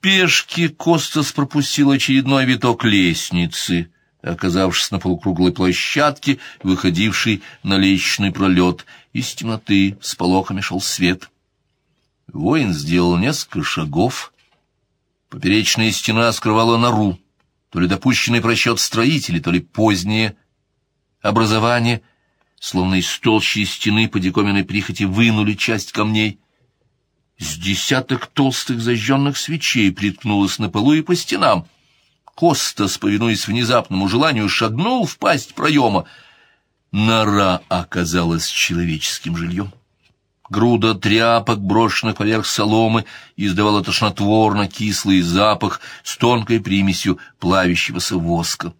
спешке Костас пропустил очередной виток лестницы, оказавшись на полукруглой площадке, выходившей на лестничный пролет. Из темноты с полохами шел свет. Воин сделал несколько шагов. Поперечная стена скрывала нору, то ли допущенный просчет строителей, то ли позднее образование, словно из толщи стены по диковинной прихоти вынули часть камней. С десяток толстых зажженных свечей приткнулось на полу и по стенам. Костас, повинуясь внезапному желанию, шагнул в пасть проема. Нора оказалась человеческим жильем. Груда тряпок, брошенных поверх соломы, издавала тошнотворно-кислый запах с тонкой примесью плавящегося воска.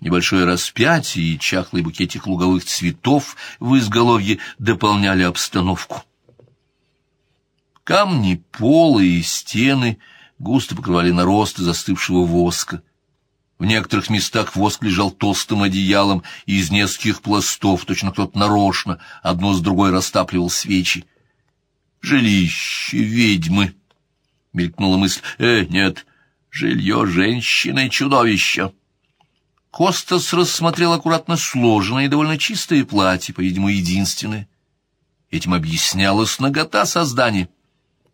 Небольшое распятие и чахлый букетик луговых цветов в изголовье дополняли обстановку. Камни, полы и стены густо покрывали наросты застывшего воска. В некоторых местах воск лежал толстым одеялом из нескольких пластов, точно кто-то нарочно, одно с другой растапливал свечи. «Жилище ведьмы!» — мелькнула мысль. «Э, нет, жилье женщины-чудовища!» Костас рассмотрел аккуратно сложенное и довольно чистое платье, по-видимому, единственное. Этим объяснялась нагота создания.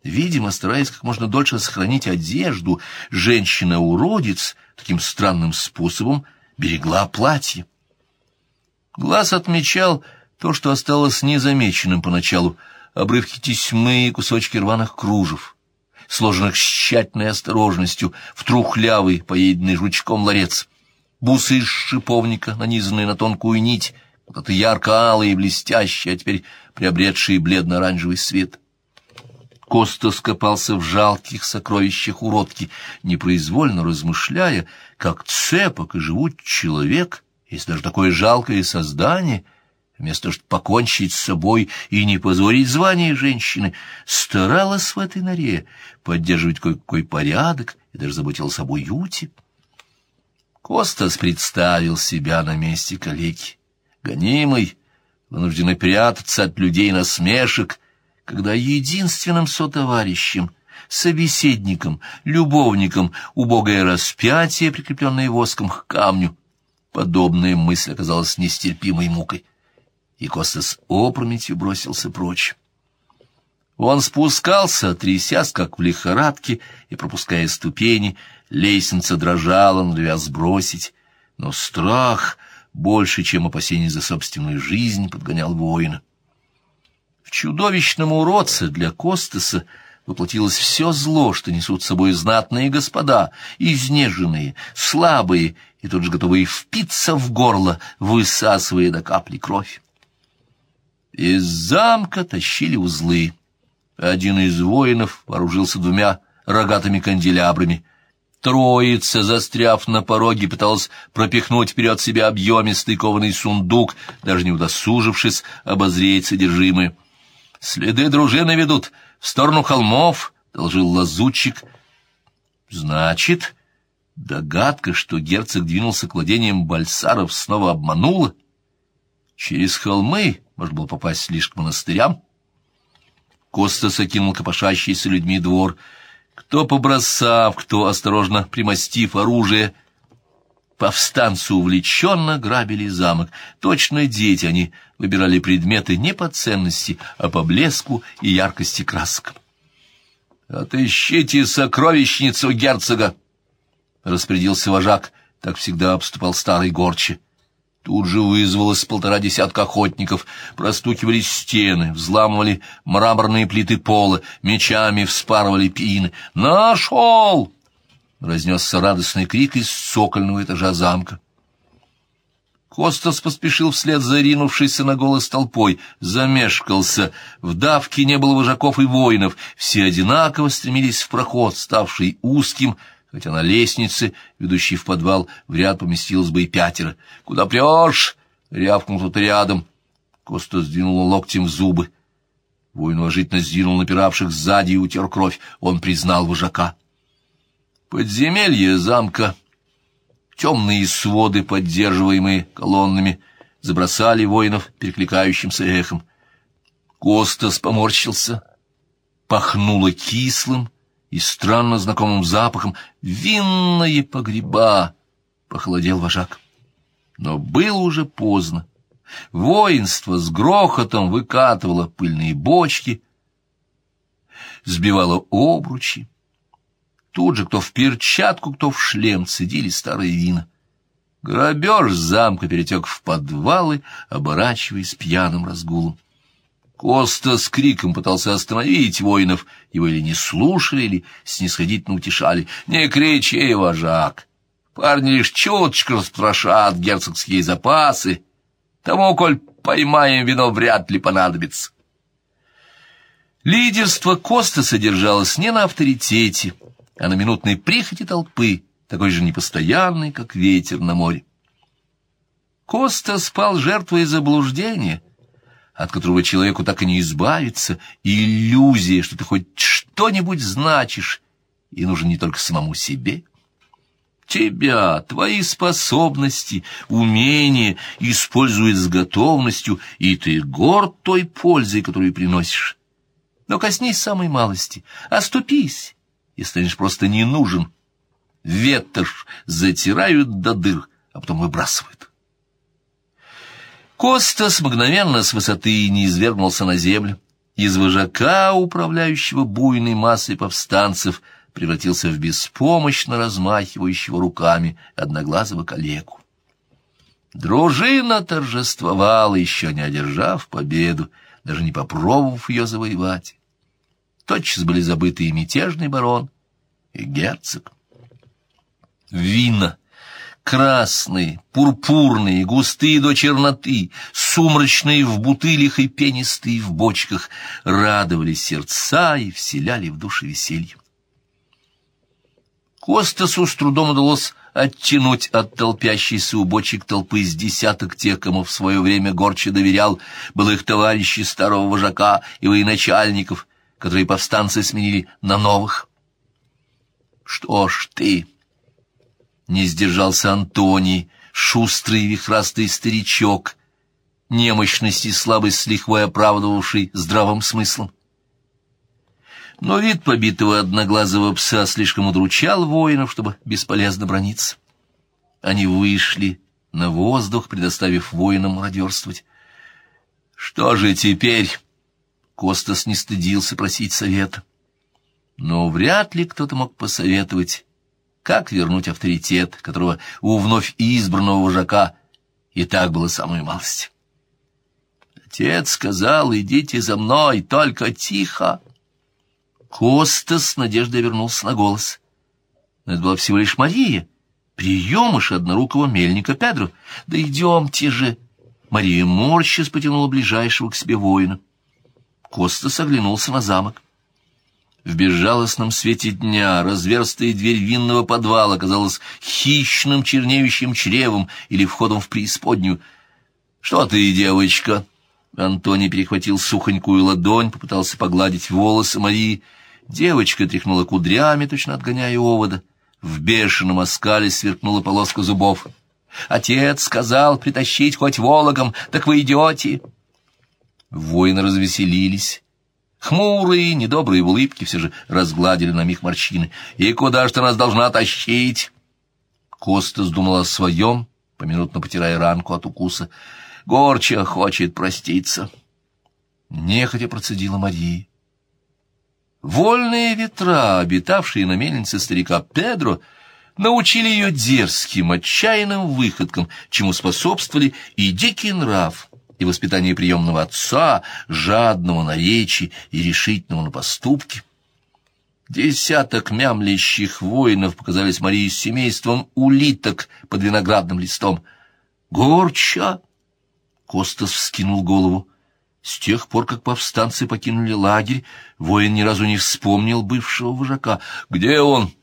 Видимо, стараясь как можно дольше сохранить одежду, женщина-уродец таким странным способом берегла платье. Глаз отмечал то, что осталось незамеченным поначалу, обрывки тесьмы и кусочки рваных кружев, сложенных с тщательной осторожностью в трухлявый, поеденный жучком ларец — бусы из шиповника, нанизанные на тонкую нить, когда-то ярко-алые и блестящие, а теперь приобретшие бледно-оранжевый свет. Коста скопался в жалких сокровищах уродки, непроизвольно размышляя, как цепок и живут человек, если даже такое жалкое создание, вместо того, чтобы покончить с собой и не позорить звание женщины, старалась в этой норе поддерживать кое-какой порядок и даже заботилась об уюте. Костас представил себя на месте калеки, гонимый, вынужденный прятаться от людей насмешек, когда единственным сотоварищем, собеседником, любовником убогое распятие, прикрепленное воском к камню. Подобная мысль оказалась нестерпимой мукой, и Костас опрометью бросился прочь. Он спускался, трясясь, как в лихорадке, и пропуская ступени, лестница дрожала, норовя сбросить, но страх, больше, чем опасение за собственную жизнь, подгонял воина. Чудовищном уродце для Костаса воплотилось все зло, что несут с собой знатные господа, изнеженные, слабые и тут же готовые впиться в горло, высасывая до капли кровь. Из замка тащили узлы. Один из воинов вооружился двумя рогатыми канделябрами. Троица, застряв на пороге, пыталась пропихнуть вперед себя объемистый кованый сундук, даже не удосужившись обозреть содержимое. «Следы дружины ведут в сторону холмов», — доложил лазутчик. «Значит, догадка, что герцог двинулся к владениям бальсаров, снова обманула? Через холмы можно было попасть лишь к монастырям?» Костас окинул копошащийся людьми двор. Кто побросав, кто, осторожно примостив оружие, повстанцы увлеченно грабили замок. Точно дети они выбирали предметы не по ценности, а по блеску и яркости красок. «Отыщите сокровищницу герцога!» — распорядился вожак, так всегда обступал старый горчи. Тут же вызвалось полтора десятка охотников, простукивали стены, взламывали мраморные плиты пола, мечами вспарывали пины. «Нашел!» — разнесся радостный крик из цокольного этажа замка. Костас поспешил вслед за ринувшейся на голос толпой, замешкался. В давке не было вожаков и воинов, все одинаково стремились в проход, ставший узким, хотя на лестнице, ведущей в подвал, в ряд поместилось бы и пятеро. «Куда прешь?» — рявкнул тут рядом. Коста сдвинул локтем в зубы. Воин уважительно сдвинул напиравших сзади и утер кровь. Он признал вожака. Подземелье замка, темные своды, поддерживаемые колоннами, забросали воинов перекликающимся эхом. Костас поморщился, пахнуло кислым, и странно знакомым запахом «Винные погреба!» — похолодел вожак. Но было уже поздно. Воинство с грохотом выкатывало пыльные бочки, сбивало обручи. Тут же кто в перчатку, кто в шлем цедили старые вина. Грабеж замка перетек в подвалы, оборачиваясь пьяным разгулом. Коста с криком пытался остановить воинов, его или не слушали, или снисходительно утешали. «Не кричи, вожак! Парни лишь чуточку распрошат герцогские запасы. Тому, коль поймаем вино, вряд ли понадобится». Лидерство Коста содержалось не на авторитете, а на минутной прихоти толпы, такой же непостоянной, как ветер на море. Коста спал жертвой заблуждения, от которого человеку так и не избавиться, иллюзия, что ты хоть что-нибудь значишь, и нужен не только самому себе. Тебя, твои способности, умения используют с готовностью, и ты горд той пользой, которую приносишь. Но коснись самой малости, оступись, и станешь просто не нужен. Ветошь затирают до дыр, а потом выбрасывают. Костас мгновенно с высоты не извергнулся на землю. Из вожака, управляющего буйной массой повстанцев, превратился в беспомощно размахивающего руками одноглазого калеку. Дружина торжествовала, еще не одержав победу, даже не попробовав ее завоевать. Тотчас были забыты и мятежный барон, и герцог. Вина красные, пурпурные, густые до черноты, сумрачные в бутылях и пенистые в бочках, радовали сердца и вселяли в души веселье. Костасу с трудом удалось оттянуть от толпящейся у бочек толпы с десяток тех, кому в свое время горче доверял, был их товарищи старого вожака и военачальников, которые повстанцы сменили на новых. «Что ж ты?» Не сдержался Антоний, шустрый вихрастый старичок, немощность и слабость с лихвой оправдывавший здравым смыслом. Но вид побитого одноглазого пса слишком удручал воинов, чтобы бесполезно брониться. Они вышли на воздух, предоставив воинам мародерствовать. «Что же теперь?» Костас не стыдился просить совета. Но вряд ли кто-то мог посоветовать как вернуть авторитет, которого у вновь избранного вожака и так было самой малости? Отец сказал, идите за мной, только тихо. Коста с надеждой вернулся на голос. Но это была всего лишь Мария, приемыш однорукого мельника Педро. Да идемте же! Мария морщис потянула ближайшего к себе воина. Коста оглянулся на замок. В безжалостном свете дня разверстая дверь винного подвала казалась хищным чернеющим чревом или входом в преисподнюю. «Что ты, девочка?» Антоний перехватил сухонькую ладонь, попытался погладить волосы Марии. Девочка тряхнула кудрями, точно отгоняя овода. В бешеном оскале сверкнула полоска зубов. «Отец сказал притащить хоть вологом, так вы идете!» Воины развеселились. Хмурые, недобрые улыбки все же разгладили на миг морщины. «И куда ж ты нас должна тащить?» Костас думал о своем, поминутно потирая ранку от укуса. «Горча хочет проститься». Нехотя процедила Мария. Вольные ветра, обитавшие на мельнице старика Педро, научили ее дерзким, отчаянным выходкам, чему способствовали и дикий нрав, и воспитание приемного отца, жадного на речи и решительного на поступки. Десяток мямлящих воинов показались Марии с семейством улиток под виноградным листом. «Горча!» — Костас вскинул голову. С тех пор, как повстанцы покинули лагерь, воин ни разу не вспомнил бывшего вожака. «Где он?»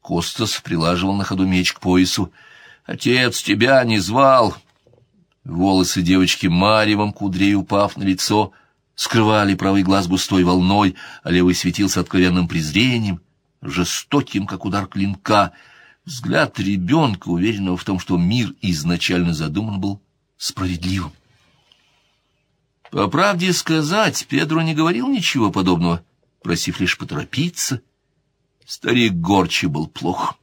Костас прилаживал на ходу меч к поясу. «Отец тебя не звал!» Волосы девочки маревом, кудрей упав на лицо, скрывали правый глаз густой волной, а левый светился откровенным презрением, жестоким, как удар клинка. Взгляд ребенка, уверенного в том, что мир изначально задуман был справедливым. По правде сказать, Педро не говорил ничего подобного, просив лишь поторопиться. Старик Горчи был плох.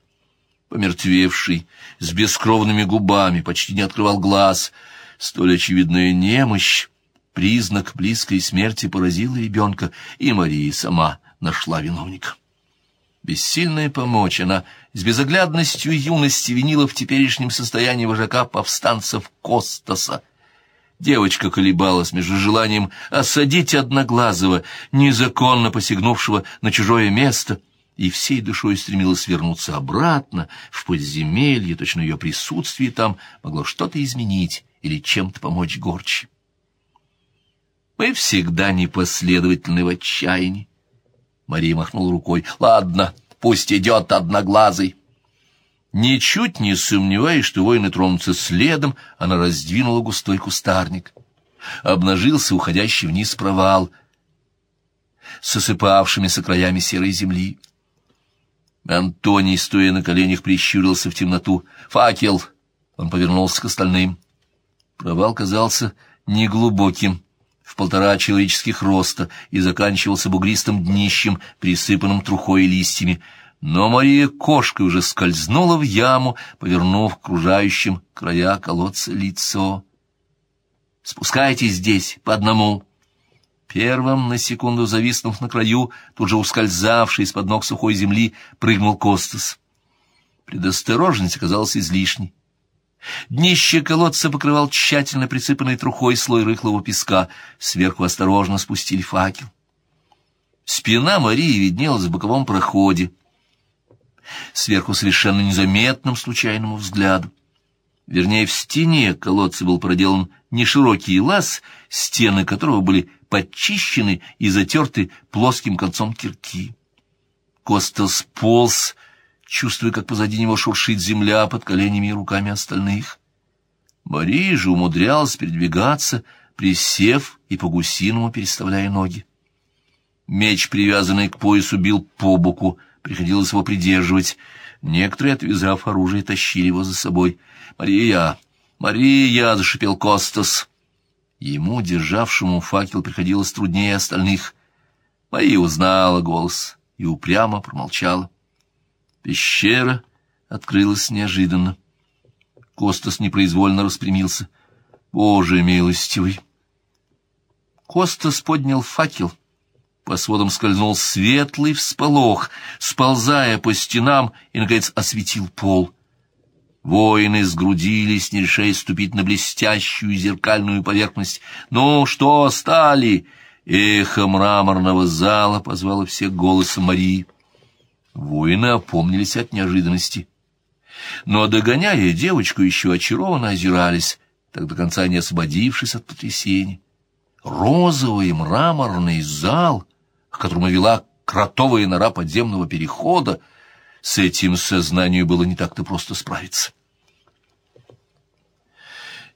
Помертвевший, с бескровными губами, почти не открывал глаз. Столь очевидная немощь, признак близкой смерти поразила ребенка, и Мария сама нашла виновника. Бессильная помочь, она с безоглядностью юности винила в теперешнем состоянии вожака повстанцев Костаса. Девочка колебалась между желанием осадить Одноглазого, незаконно посягнувшего на чужое место, и всей душой стремилась вернуться обратно, в подземелье, точно ее присутствие там могло что-то изменить или чем-то помочь Горчи. Мы всегда непоследовательны в отчаянии. Мария махнула рукой. «Ладно, пусть идет одноглазый». Ничуть не сомневаясь, что воины тронутся следом, она раздвинула густой кустарник. Обнажился уходящий вниз провал с осыпавшимися краями серой земли. Антоний, стоя на коленях, прищурился в темноту. «Факел!» Он повернулся к остальным. Провал казался неглубоким, в полтора человеческих роста и заканчивался бугристым днищем, присыпанным трухой и листьями. Но Мария кошкой уже скользнула в яму, повернув к окружающим края колодца лицо. «Спускайтесь здесь, по одному!» Первым, на секунду зависнув на краю, тут же ускользавший из-под ног сухой земли, прыгнул Костас. Предосторожность оказалась излишней. Днище колодца покрывал тщательно присыпанный трухой слой рыхлого песка. Сверху осторожно спустили факел. Спина Марии виднелась в боковом проходе. Сверху совершенно незаметным случайному взгляду. Вернее, в стене колодца был проделан неширокий лаз, стены которого были подчищены и затерты плоским концом кирки. Костас полз, чувствуя, как позади него шуршит земля под коленями и руками остальных. Мария же умудрялась передвигаться, присев и по-гусиному переставляя ноги. Меч, привязанный к поясу, бил по боку, приходилось его придерживать. Некоторые, отвязав оружие, тащили его за собой. «Мария! Мария!» — зашипел Костас. Ему, державшему факел, приходилось труднее остальных. Мария узнала голос и упрямо промолчала. Пещера открылась неожиданно. Костас непроизвольно распрямился. «Боже милостивый!» Костас поднял факел. По сводам скользнул светлый всполох, сползая по стенам и, наконец, осветил пол. Воины сгрудились, не решаясь ступить на блестящую зеркальную поверхность. «Ну что, стали?» Эхо мраморного зала позвало всех голосом Марии. Воины опомнились от неожиданности. Но, догоняя девочку, еще очарованно озирались, так до конца не освободившись от потрясения. Розовый мраморный зал, к которому вела кротовая нора подземного перехода, с этим сознанию было не так-то просто справиться.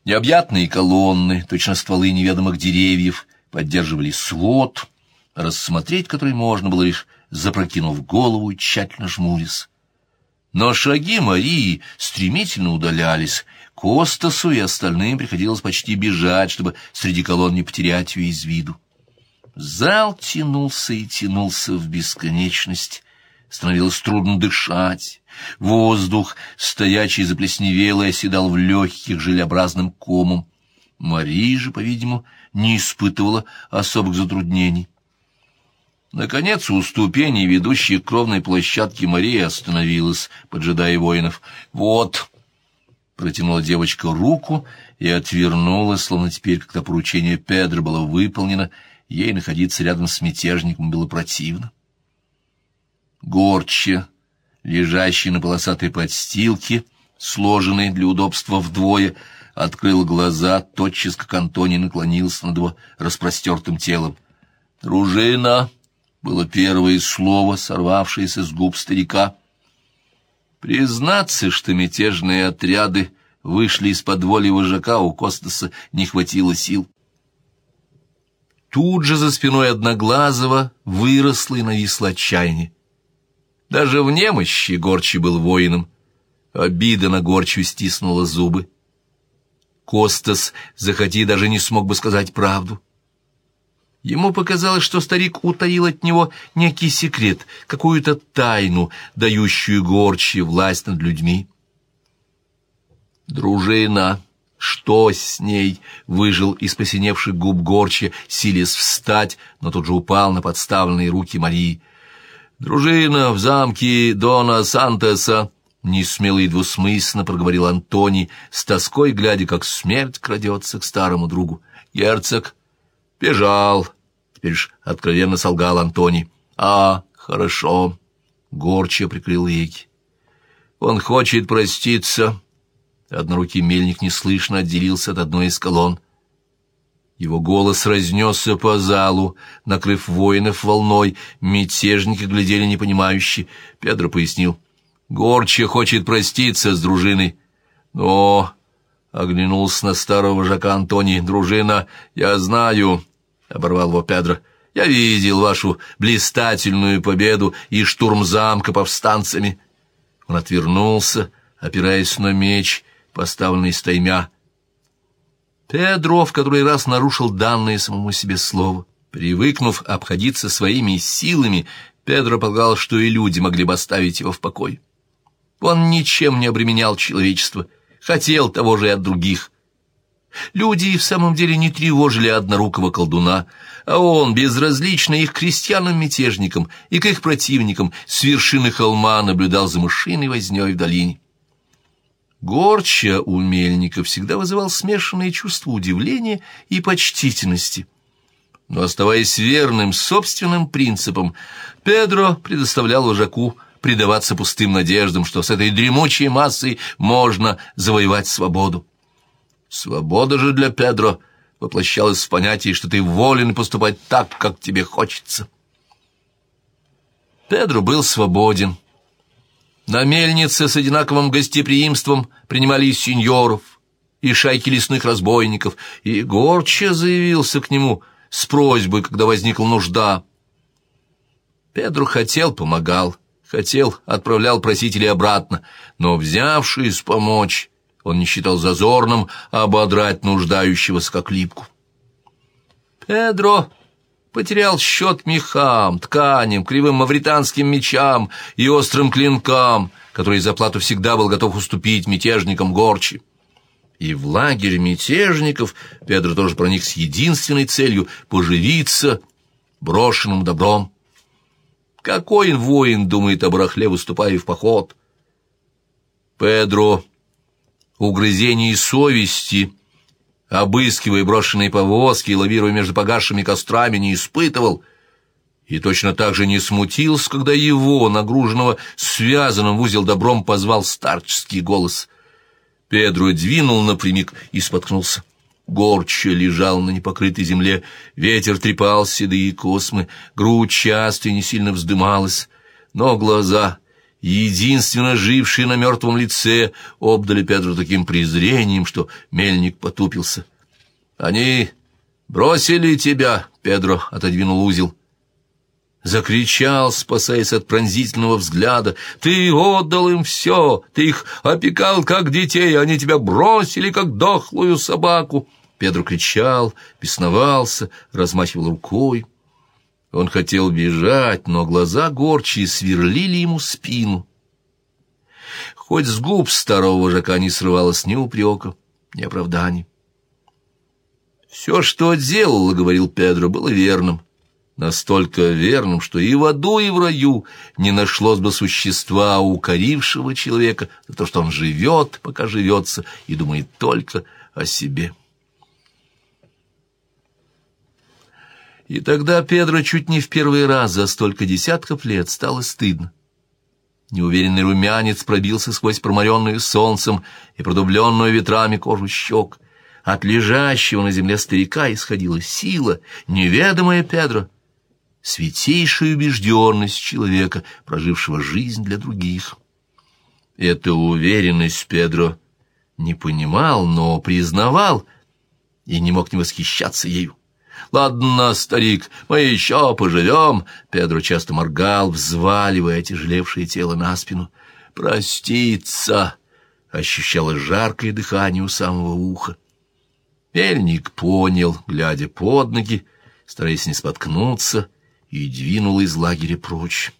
Необъятные колонны, точно стволы неведомых деревьев, поддерживали свод, рассмотреть который можно было лишь запрокинув голову и тщательно жмурясь. Но шаги Марии стремительно удалялись. Костасу и остальным приходилось почти бежать, чтобы среди колонн не потерять ее из виду. Зал тянулся и тянулся в бесконечность. Становилось трудно дышать. Воздух, стоячий заплесневелый, оседал в легких желеобразным комом. Мария же, по-видимому, не испытывала особых затруднений. Наконец, у ступеней, ведущей к кровной площадке, Мария остановилась, поджидая воинов. «Вот!» — протянула девочка руку и отвернулась, словно теперь, когда поручение Педро было выполнено, ей находиться рядом с мятежником было противно. Горче, лежащий на полосатой подстилке, сложенный для удобства вдвое, открыл глаза, тотчас как Антоний наклонился над его распростертым телом. «Дружина!» было первое слово, сорвавшееся с губ старика. Признаться, что мятежные отряды вышли из-под воли вожака, у Костаса не хватило сил. Тут же за спиной Одноглазого выросло и нависло отчаяние. Даже в немощи Горчи был воином. Обида на Горчу стиснула зубы. Костас, захоти, даже не смог бы сказать правду. Ему показалось, что старик утаил от него некий секрет, какую-то тайну, дающую горче власть над людьми. «Дружина, что с ней?» — выжил из посиневших губ горче, силясь встать, но тут же упал на подставленные руки Марии. «Дружина в замке Дона Сантеса», — несмело и двусмысленно проговорил Антоний, с тоской глядя, как смерть крадется к старому другу. «Герцог бежал», — теперь ж откровенно солгал Антоний. «А, хорошо», — горче прикрыл веки. «Он хочет проститься». Однорукий мельник неслышно отделился от одной из колонн. Его голос разнесся по залу, накрыв воинов волной. Мятежники глядели непонимающе. Педро пояснил. «Горче хочет проститься с дружиной». «Но...» — оглянулся на старого вожака Антоний. «Дружина, я знаю...» — оборвал его Педро. «Я видел вашу блистательную победу и штурм замка повстанцами». Он отвернулся, опираясь на меч, поставленный стаймя, Педро в который раз нарушил данное самому себе слово. Привыкнув обходиться своими силами, Педро полагал, что и люди могли бы оставить его в покое. Он ничем не обременял человечество, хотел того же и от других. Люди в самом деле не тревожили однорукого колдуна, а он, безразлично их крестьянам-мятежникам и к их противникам, с вершины холма наблюдал за мышиной вознёй в долине. Горча у мельника всегда вызывал смешанные чувства удивления и почтительности. Но, оставаясь верным собственным принципам, Педро предоставлял вожаку предаваться пустым надеждам, что с этой дремучей массой можно завоевать свободу. Свобода же для Педро воплощалась в понятии, что ты волен поступать так, как тебе хочется. Педро был свободен на мельнице с одинаковым гостеприимством принимали и сеньоров, и шайки лесных разбойников, и Горча заявился к нему с просьбой, когда возникла нужда. Педро хотел, помогал, хотел, отправлял просителей обратно, но, взявшись помочь, он не считал зазорным ободрать нуждающегося как липку. Педро Потерял счет мехам, тканям, кривым мавританским мечам и острым клинкам, которые за плату всегда был готов уступить мятежникам горчи. И в лагерь мятежников Педро тоже проник с единственной целью — поживиться брошенным добром. Какой воин думает о барахле, выступая в поход? Педро угрызений совести обыскивая брошенные повозки и лавируя между погасшими кострами, не испытывал, и точно так же не смутился, когда его, нагруженного связанным в узел добром, позвал старческий голос. Педро двинул напрямик и споткнулся. Горча лежал на непокрытой земле, ветер трепал седые космы, грудь часто и не сильно вздымалась, но глаза единственно жившие на мертвом лице, обдали Петру таким презрением, что мельник потупился. «Они бросили тебя!» — Педро отодвинул узел. Закричал, спасаясь от пронзительного взгляда. «Ты отдал им все! Ты их опекал, как детей, они тебя бросили, как дохлую собаку!» Педро кричал, бесновался, размахивал рукой. Он хотел бежать, но глаза горчие сверлили ему спину. Хоть с губ старого вожака не срывалось ни упрека, ни оправданий. Все, что делал, — говорил Педро, — было верным. Настолько верным, что и в аду, и в раю не нашлось бы существа, укорившего человека за то, что он живет, пока живется, и думает только о себе. И тогда Педро чуть не в первый раз за столько десятков лет стало стыдно. Неуверенный румянец пробился сквозь проморенную солнцем и продубленную ветрами кожу щек. От лежащего на земле старика исходила сила, неведомая Педро, святейшая убежденность человека, прожившего жизнь для других. Эту уверенность Педро не понимал, но признавал и не мог не восхищаться ею. «Ладно, старик, мы еще поживем!» Педро часто моргал, взваливая тяжелевшее тело на спину. «Проститься!» — ощущалось жаркое дыхание у самого уха. Мельник понял, глядя под ноги, стараясь не споткнуться, и двинула из лагеря прочь.